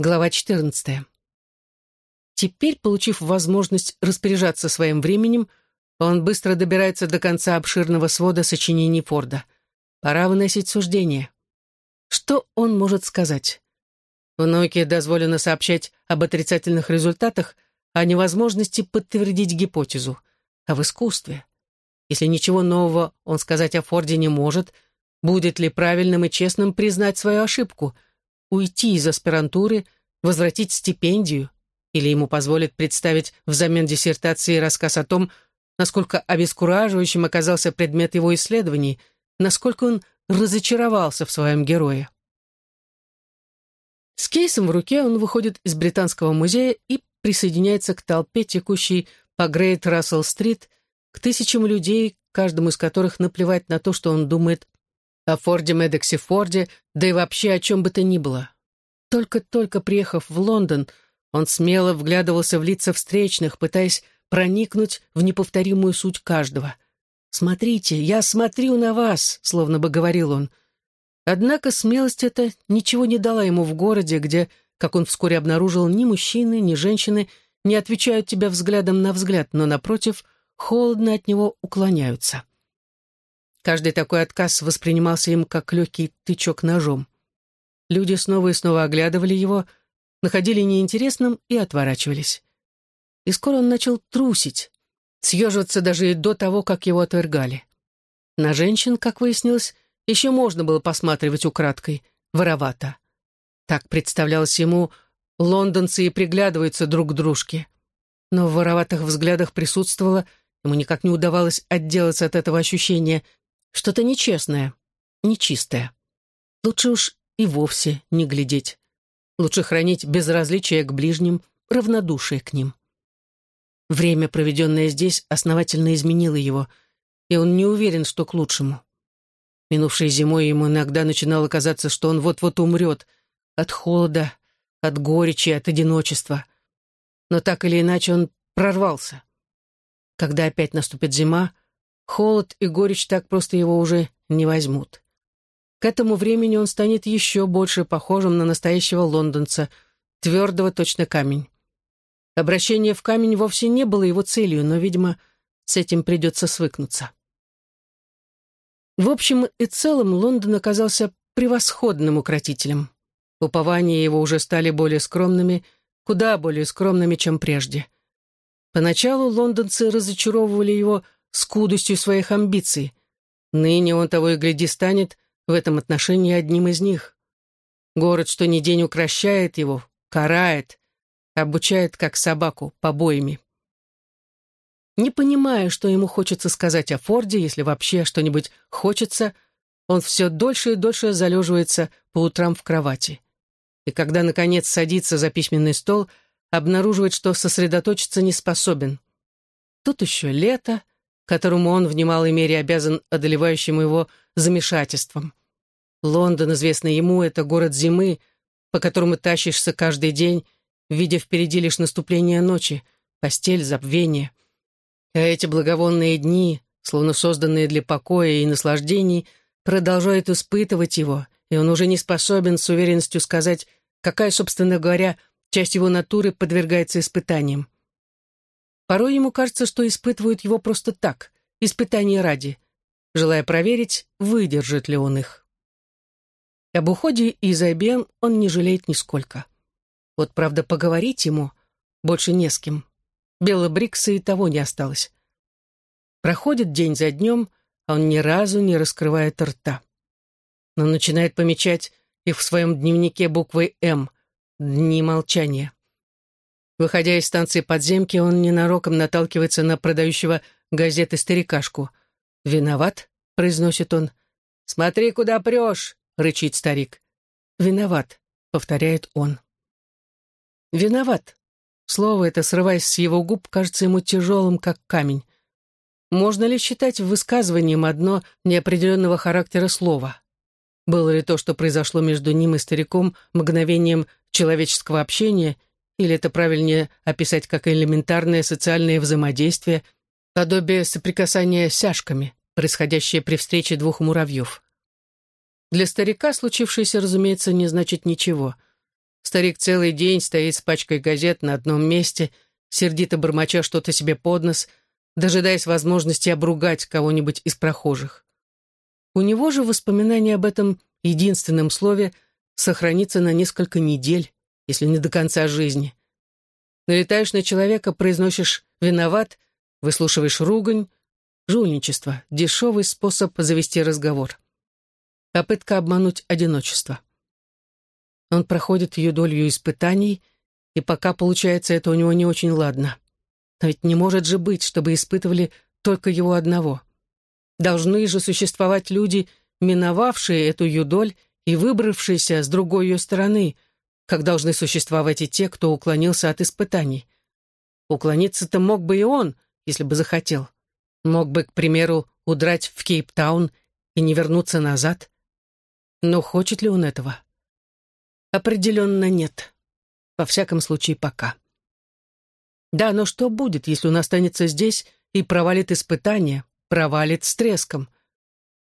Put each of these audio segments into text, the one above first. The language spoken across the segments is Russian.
Глава 14. Теперь, получив возможность распоряжаться своим временем, он быстро добирается до конца обширного свода сочинений Форда. Пора выносить суждение. Что он может сказать? В науке дозволено сообщать об отрицательных результатах, о невозможности подтвердить гипотезу. А в искусстве? Если ничего нового он сказать о Форде не может, будет ли правильным и честным признать свою ошибку – уйти из аспирантуры, возвратить стипендию, или ему позволят представить взамен диссертации рассказ о том, насколько обескураживающим оказался предмет его исследований, насколько он разочаровался в своем герое. С кейсом в руке он выходит из Британского музея и присоединяется к толпе, текущей по Грейт Рассел-стрит, к тысячам людей, каждому из которых наплевать на то, что он думает о Форде Медексе Форде, да и вообще о чем бы то ни было. Только-только приехав в Лондон, он смело вглядывался в лица встречных, пытаясь проникнуть в неповторимую суть каждого. «Смотрите, я смотрю на вас», — словно бы говорил он. Однако смелость эта ничего не дала ему в городе, где, как он вскоре обнаружил, ни мужчины, ни женщины не отвечают тебе взглядом на взгляд, но, напротив, холодно от него уклоняются. Каждый такой отказ воспринимался им как легкий тычок ножом. Люди снова и снова оглядывали его, находили неинтересным и отворачивались. И скоро он начал трусить, съеживаться даже и до того, как его отвергали. На женщин, как выяснилось, еще можно было посматривать украдкой, воровато. Так представлялось ему, лондонцы и приглядываются друг к дружке. Но в вороватых взглядах присутствовало, ему никак не удавалось отделаться от этого ощущения, что-то нечестное, нечистое. Лучше уж и вовсе не глядеть. Лучше хранить безразличие к ближним, равнодушие к ним. Время, проведенное здесь, основательно изменило его, и он не уверен, что к лучшему. Минувшей зимой ему иногда начинало казаться, что он вот-вот умрет от холода, от горечи, от одиночества. Но так или иначе он прорвался. Когда опять наступит зима, Холод и горечь так просто его уже не возьмут. К этому времени он станет еще больше похожим на настоящего лондонца, твердого точно камень. Обращение в камень вовсе не было его целью, но, видимо, с этим придется свыкнуться. В общем и целом Лондон оказался превосходным укротителем. Упования его уже стали более скромными, куда более скромными, чем прежде. Поначалу лондонцы разочаровывали его скудостью своих амбиций. Ныне он того и гляди станет в этом отношении одним из них. Город что ни день укращает его, карает, обучает как собаку побоями. Не понимая, что ему хочется сказать о Форде, если вообще что-нибудь хочется, он все дольше и дольше залеживается по утрам в кровати. И когда, наконец, садится за письменный стол, обнаруживает, что сосредоточиться не способен. Тут еще лето, которому он в немалой мере обязан одолевающим его замешательством. Лондон, известный ему, это город зимы, по которому тащишься каждый день, видя впереди лишь наступление ночи, постель, забвение. А эти благовонные дни, словно созданные для покоя и наслаждений, продолжают испытывать его, и он уже не способен с уверенностью сказать, какая, собственно говоря, часть его натуры подвергается испытаниям. Порой ему кажется, что испытывают его просто так, испытание ради, желая проверить, выдержит ли он их. Об уходе из IBM он не жалеет нисколько. Вот, правда, поговорить ему больше не с кем. Белла и того не осталось. Проходит день за днем, а он ни разу не раскрывает рта. Но начинает помечать их в своем дневнике буквой «М» — «Дни молчания». Выходя из станции подземки, он ненароком наталкивается на продающего газеты старикашку. «Виноват?» — произносит он. «Смотри, куда прешь!» — рычит старик. «Виноват», — повторяет он. «Виноват». Слово это, срываясь с его губ, кажется ему тяжелым, как камень. Можно ли считать высказыванием одно неопределенного характера слова? Было ли то, что произошло между ним и стариком, мгновением человеческого общения — или это правильнее описать как элементарное социальное взаимодействие, подобие соприкасания сяжками, происходящее при встрече двух муравьев. Для старика случившееся, разумеется, не значит ничего. Старик целый день стоит с пачкой газет на одном месте, сердито бормоча что-то себе под нос, дожидаясь возможности обругать кого-нибудь из прохожих. У него же воспоминание об этом единственном слове сохранится на несколько недель, если не до конца жизни. Налетаешь на человека, произносишь «виноват», выслушиваешь ругань, жульничество, дешевый способ завести разговор. Попытка обмануть одиночество. Он проходит ее долю испытаний, и пока получается это у него не очень ладно. Но ведь не может же быть, чтобы испытывали только его одного. Должны же существовать люди, миновавшие эту юдоль и выбравшиеся с другой ее стороны, как должны существовать и те, кто уклонился от испытаний. Уклониться-то мог бы и он, если бы захотел. Мог бы, к примеру, удрать в Кейптаун и не вернуться назад. Но хочет ли он этого? Определенно нет. Во всяком случае, пока. Да, но что будет, если он останется здесь и провалит испытание, провалит с треском?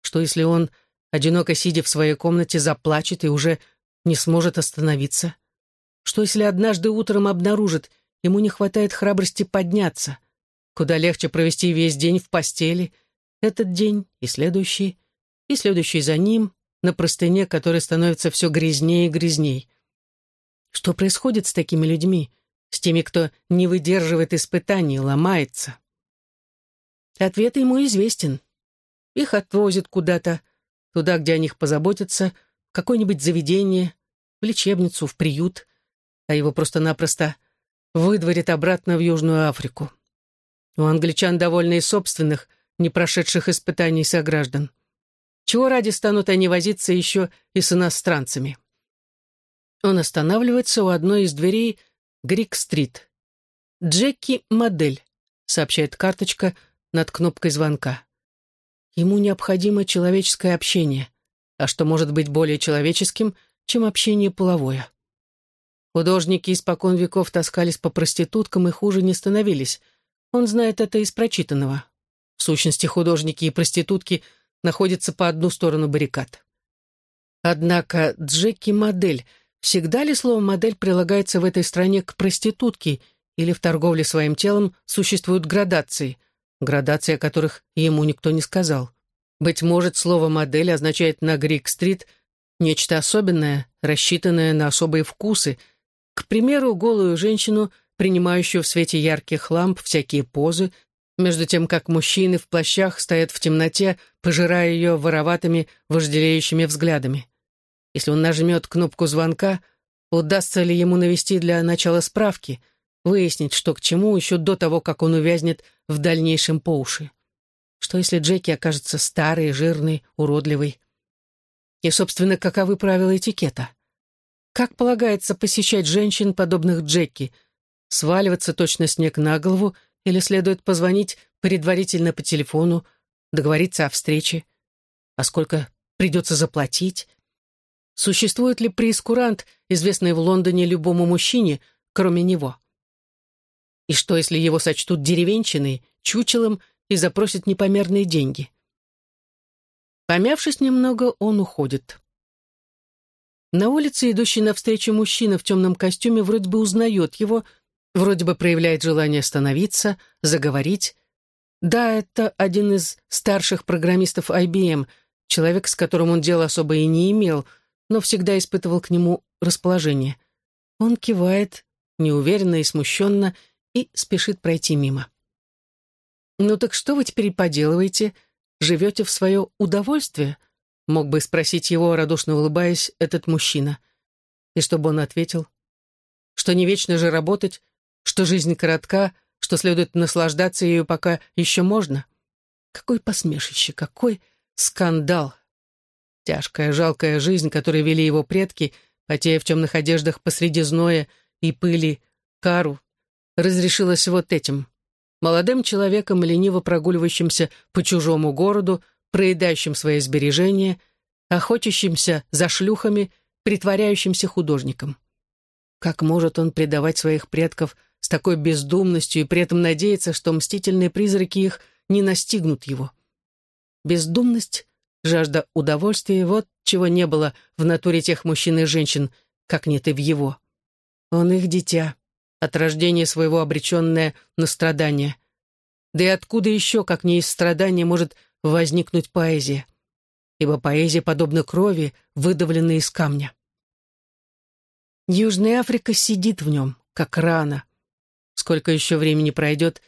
Что если он, одиноко сидя в своей комнате, заплачет и уже не сможет остановиться? Что если однажды утром обнаружит, ему не хватает храбрости подняться? Куда легче провести весь день в постели, этот день и следующий, и следующий за ним, на простыне, которая становится все грязнее и грязней. Что происходит с такими людьми, с теми, кто не выдерживает испытаний, ломается? Ответ ему известен. Их отвозят куда-то, туда, где о них позаботятся, в какое-нибудь заведение, в лечебницу, в приют, а его просто-напросто выдворят обратно в Южную Африку. У англичан довольно и собственных, не прошедших испытаний сограждан. Чего ради станут они возиться еще и с иностранцами? Он останавливается у одной из дверей Грик-стрит. «Джеки — модель», — сообщает карточка над кнопкой звонка. Ему необходимо человеческое общение. А что может быть более человеческим, чем общение половое? Художники испокон веков таскались по проституткам и хуже не становились. Он знает это из прочитанного. В сущности, художники и проститутки — находится по одну сторону баррикад. Однако Джеки-модель, всегда ли слово «модель» прилагается в этой стране к проститутке или в торговле своим телом существуют градации, градации, о которых ему никто не сказал? Быть может, слово «модель» означает на Грик-стрит нечто особенное, рассчитанное на особые вкусы, к примеру, голую женщину, принимающую в свете ярких ламп всякие позы, между тем как мужчины в плащах стоят в темноте, пожирая ее вороватыми, вожделеющими взглядами. Если он нажмет кнопку звонка, удастся ли ему навести для начала справки, выяснить, что к чему, еще до того, как он увязнет в дальнейшем по уши. Что если Джеки окажется старый, жирный, уродливый? И, собственно, каковы правила этикета? Как полагается посещать женщин, подобных Джеки? Сваливаться точно снег на голову — или следует позвонить предварительно по телефону, договориться о встрече? А сколько придется заплатить? Существует ли прескурант, известный в Лондоне любому мужчине, кроме него? И что, если его сочтут деревенщиной, чучелом и запросят непомерные деньги? Помявшись немного, он уходит. На улице идущий навстречу мужчина в темном костюме вроде бы узнает его, Вроде бы проявляет желание остановиться, заговорить. Да, это один из старших программистов IBM, человек, с которым он дела особо и не имел, но всегда испытывал к нему расположение. Он кивает, неуверенно и смущенно, и спешит пройти мимо. «Ну так что вы теперь поделываете? Живете в свое удовольствие?» Мог бы спросить его, радушно улыбаясь, этот мужчина. И чтобы он ответил, что не вечно же работать, что жизнь коротка, что следует наслаждаться ею, пока еще можно. Какой посмешище, какой скандал! Тяжкая, жалкая жизнь, которой вели его предки, потея в темных одеждах посреди зноя и пыли, кару, разрешилась вот этим. Молодым человеком, лениво прогуливающимся по чужому городу, проедающим свои сбережения, охотящимся за шлюхами, притворяющимся художником. Как может он предавать своих предков с такой бездумностью и при этом надеяться, что мстительные призраки их не настигнут его. Бездумность, жажда удовольствия — вот чего не было в натуре тех мужчин и женщин, как нет и в его. Он их дитя, от рождения своего обреченное на страдания. Да и откуда еще, как не из страдания, может возникнуть поэзия? Ибо поэзия подобна крови, выдавленной из камня. Южная Африка сидит в нем, как рана. Сколько еще времени пройдет,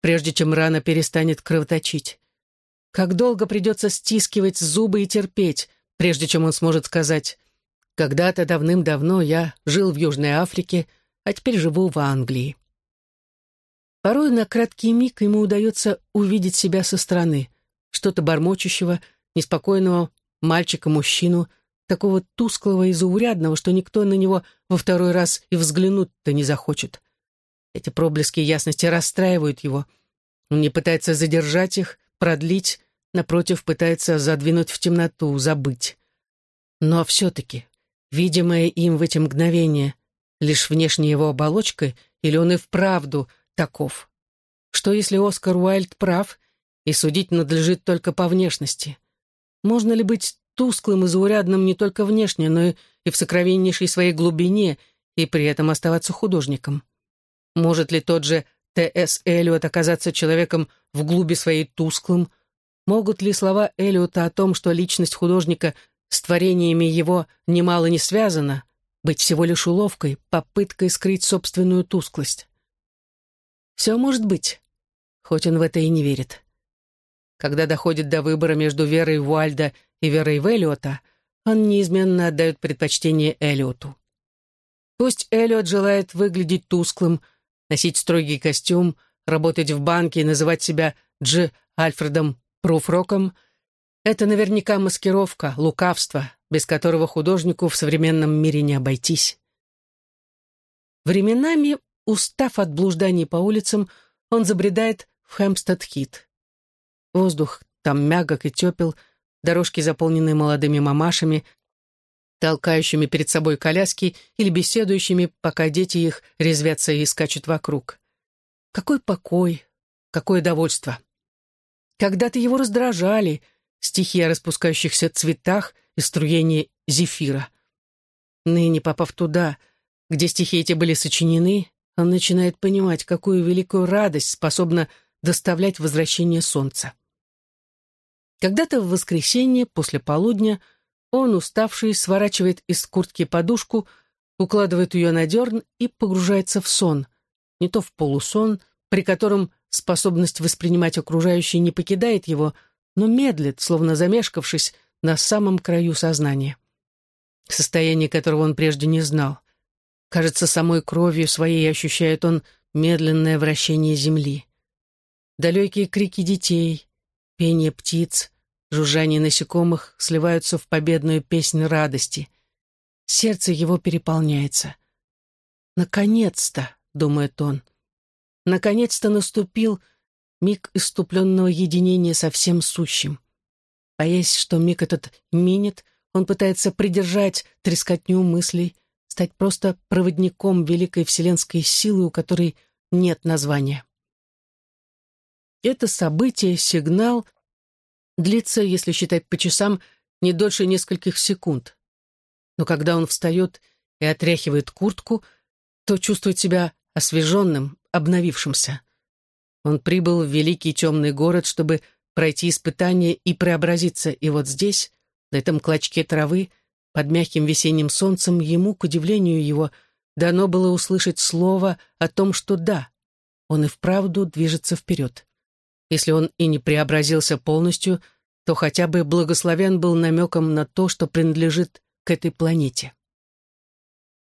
прежде чем рана перестанет кровоточить? Как долго придется стискивать зубы и терпеть, прежде чем он сможет сказать «Когда-то давным-давно я жил в Южной Африке, а теперь живу в Англии». Порой на краткий миг ему удается увидеть себя со стороны, что-то бормочущего, неспокойного мальчика-мужчину, такого тусклого и заурядного, что никто на него во второй раз и взглянуть-то не захочет. Эти проблески ясности расстраивают его. Он не пытается задержать их, продлить, напротив, пытается задвинуть в темноту, забыть. Но все-таки, видимое им в эти мгновения, лишь внешняя его оболочка, или он и вправду таков? Что если Оскар Уайльд прав, и судить надлежит только по внешности? Можно ли быть тусклым и заурядным не только внешне, но и в сокровеннейшей своей глубине, и при этом оставаться художником? Может ли тот же Т.С. Эллиот оказаться человеком в глуби своей тусклым? Могут ли слова Эллиота о том, что личность художника с творениями его немало не связана, быть всего лишь уловкой, попыткой скрыть собственную тусклость? Все может быть, хоть он в это и не верит. Когда доходит до выбора между верой Уальда и верой в Эллиота, он неизменно отдает предпочтение Эллиоту. Пусть Эллиот желает выглядеть тусклым, носить строгий костюм, работать в банке и называть себя Дж. Альфредом Пруфроком, это наверняка маскировка, лукавство, без которого художнику в современном мире не обойтись. Временами, устав от блужданий по улицам, он забредает в Хэмпстед-Хит. Воздух там мягок и тепел, дорожки заполнены молодыми мамашами, толкающими перед собой коляски или беседующими, пока дети их резвятся и скачут вокруг. Какой покой, какое довольство. Когда-то его раздражали стихи о распускающихся цветах и струении зефира. Ныне, попав туда, где стихи эти были сочинены, он начинает понимать, какую великую радость способна доставлять возвращение солнца. Когда-то в воскресенье после полудня он, уставший, сворачивает из куртки подушку, укладывает ее на дерн и погружается в сон, не то в полусон, при котором способность воспринимать окружающее не покидает его, но медлит, словно замешкавшись на самом краю сознания. Состояние которого он прежде не знал. Кажется, самой кровью своей ощущает он медленное вращение земли. Далекие крики детей, Пение птиц, жужжание насекомых сливаются в победную песнь радости. Сердце его переполняется. «Наконец-то!» — думает он. «Наконец-то наступил миг иступленного единения со всем сущим. Боясь, что миг этот минет, он пытается придержать трескотню мыслей, стать просто проводником великой вселенской силы, у которой нет названия. Это событие, сигнал, длится, если считать по часам, не дольше нескольких секунд. Но когда он встает и отряхивает куртку, то чувствует себя освеженным, обновившимся. Он прибыл в великий темный город, чтобы пройти испытание и преобразиться, и вот здесь, на этом клочке травы, под мягким весенним солнцем, ему, к удивлению его, дано было услышать слово о том, что да, он и вправду движется вперед. Если он и не преобразился полностью, то хотя бы благословен был намеком на то, что принадлежит к этой планете.